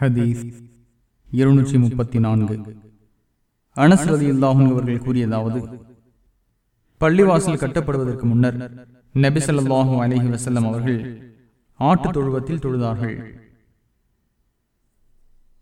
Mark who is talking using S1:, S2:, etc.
S1: ஹதீஸ் இருநூற்றி முப்பத்தி நான்கு. அனஸ்ரதி இல்லாஹும் அவர்கள் கூறியதாவது பள்ளிவாசல் கட்டப்படுவதற்கு முன்னர் நபிசல்லாஹூ அலஹி வசல்லம் அவர்கள் ஆட்டு தொழுவத்தில் தொழுதார்கள்.